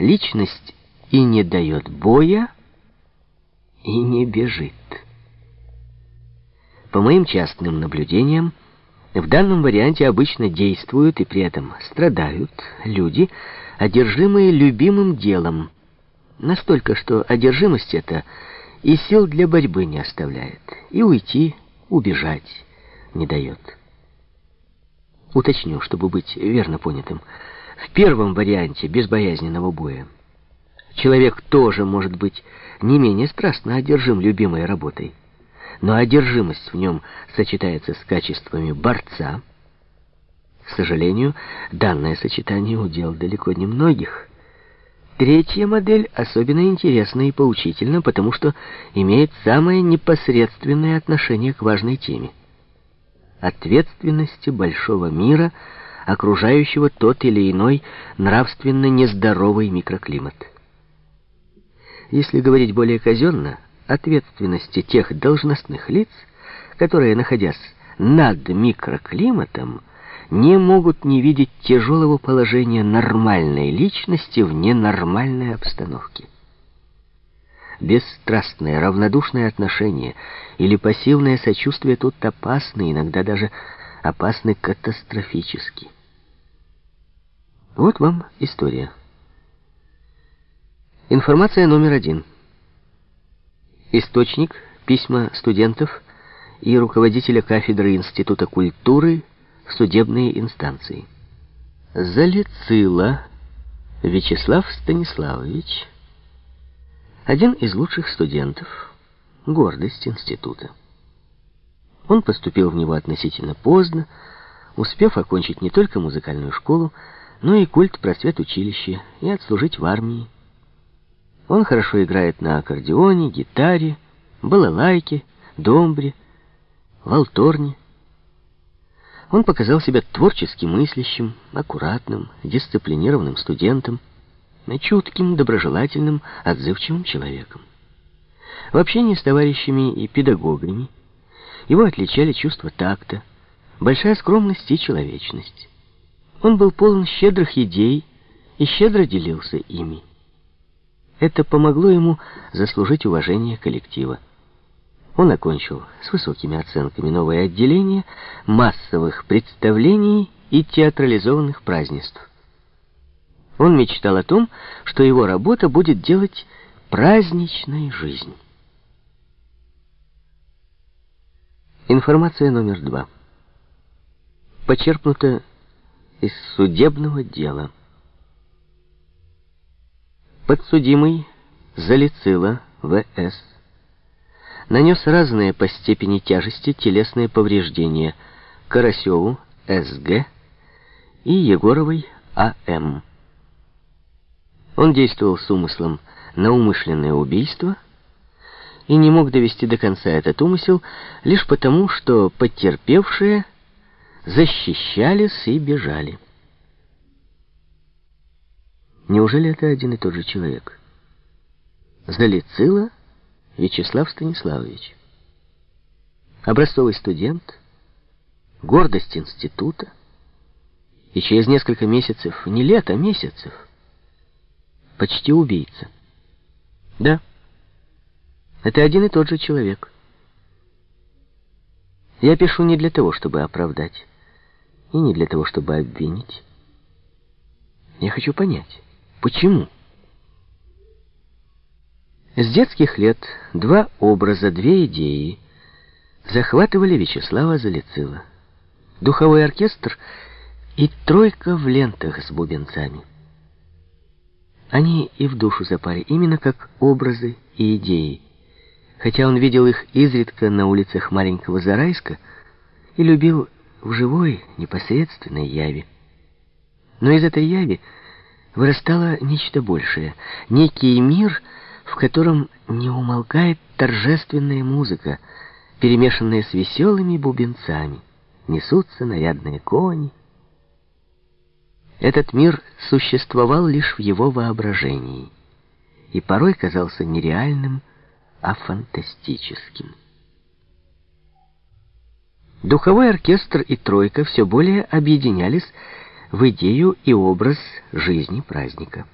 личность и не дает боя, и не бежит. По моим частным наблюдениям, в данном варианте обычно действуют и при этом страдают люди, одержимые любимым делом, настолько, что одержимость эта и сил для борьбы не оставляет, и уйти, убежать не дает. Уточню, чтобы быть верно понятым. В первом варианте безбоязненного боя человек тоже может быть не менее страстно одержим любимой работой, но одержимость в нем сочетается с качествами борца. К сожалению, данное сочетание удел далеко не многих. Третья модель особенно интересна и поучительна, потому что имеет самое непосредственное отношение к важной теме ответственности большого мира, окружающего тот или иной нравственно нездоровый микроклимат. Если говорить более казенно, ответственности тех должностных лиц, которые, находясь над микроклиматом, не могут не видеть тяжелого положения нормальной личности в ненормальной обстановке. Бесстрастное, равнодушное отношение или пассивное сочувствие тут опасны, иногда даже опасны катастрофически. Вот вам история. Информация номер один. Источник – письма студентов и руководителя кафедры Института культуры в судебные инстанции. Залицила Вячеслав Станиславович – один из лучших студентов, гордость института. Он поступил в него относительно поздно, успев окончить не только музыкальную школу, но и культ просвет училище и отслужить в армии. Он хорошо играет на аккордеоне, гитаре, балалайке, домбре, валторне. Он показал себя творчески мыслящим, аккуратным, дисциплинированным студентом, чутким, доброжелательным, отзывчивым человеком. В общении с товарищами и педагогами его отличали чувство такта, большая скромность и человечность. Он был полон щедрых идей и щедро делился ими. Это помогло ему заслужить уважение коллектива. Он окончил с высокими оценками новое отделение массовых представлений и театрализованных празднеств. Он мечтал о том, что его работа будет делать праздничной жизнь. Информация номер два. Почерпнута из судебного дела. Подсудимый Залицила В.С. нанес разные по степени тяжести телесные повреждения Карасеву С.Г. и Егоровой А.М. Он действовал с умыслом на умышленное убийство и не мог довести до конца этот умысел лишь потому, что потерпевшие защищались и бежали. Неужели это один и тот же человек? Залицила Вячеслав Станиславович. Образцовый студент, гордость института, и через несколько месяцев, не лет, а месяцев, почти убийца. Да, это один и тот же человек. Я пишу не для того, чтобы оправдать, и не для того, чтобы обвинить. Я хочу понять, почему? С детских лет два образа, две идеи захватывали Вячеслава Залицила. Духовой оркестр и тройка в лентах с бубенцами. Они и в душу запали, именно как образы и идеи. Хотя он видел их изредка на улицах маленького Зарайска и любил в живой, непосредственной яви. Но из этой яви вырастало нечто большее, некий мир, в котором не умолкает торжественная музыка, перемешанная с веселыми бубенцами. Несутся нарядные кони, этот мир существовал лишь в его воображении и порой казался нереальным, а фантастическим. Духовой оркестр и тройка все более объединялись в идею и образ жизни праздника.